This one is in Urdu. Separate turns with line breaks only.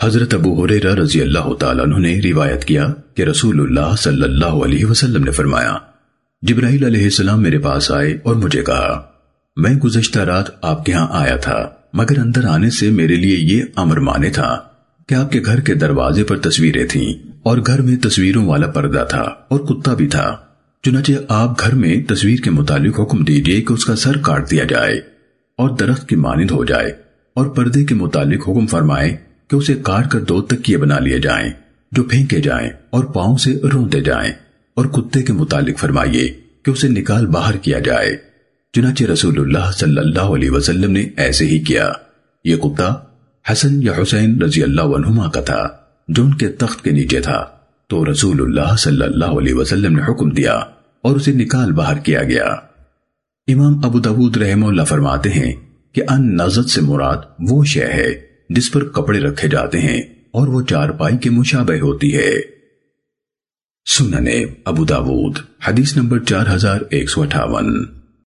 حضرت ابو حریرہ رضی اللہ تعالیٰ عنہ نے روایت کیا کہ رسول اللہ صلی اللہ علیہ وسلم نے فرمایا، جبرائیل علیہ السلام میرے پاس آئے اور مجھے کہا، میں گزشتہ رات آپ کے ہاں آیا تھا، مگر اندر آنے سے میرے لیے یہ امر مانے تھا کہ آپ کے گھر کے دروازے پر تصویریں تھیں اور گھر میں تصویروں والا پردہ تھا اور کتا بھی تھا۔ چنانچہ آپ گھر میں تصویر کے متعلق حکم دیجیے کہ اس کا سر کاٹ دیا جائے اور درخت کی مانند ہو جائے اور پردے کے متعلق حکم فرمائے کہ اسے کاٹ کر دو تکیے بنا لیے جائیں، جو پھینکے جائیں اور پاؤں سے روندے جائیں۔ اور کتے کے متعلق فرمائیے کہ اسے نکال باہر کیا جائے۔ چنانچہ رسول اللہ صلی اللہ علیہ وسلم نے ایسے ہی کیا۔ یہ کتا حسن یا حسین رضی اللہ عنہما کا تھا، جو ان کے تخت کے نیچے تھا۔ تو رسول اللہ صلی اللہ علیہ وسلم نے حکم دیا اور اسے نکال باہر کیا گیا۔ امام ابو داود رحمہ اللہ فرماتے ہیں کہ ان نزد سے مراد وہ شے ہے۔ جس پر کپڑے رکھے جاتے ہیں اور وہ چار پائی کے مشابہ ہوتی ہے۔ سننے ابو داود، حدیث نمبر چار ہزار ایک سو اٹھاون۔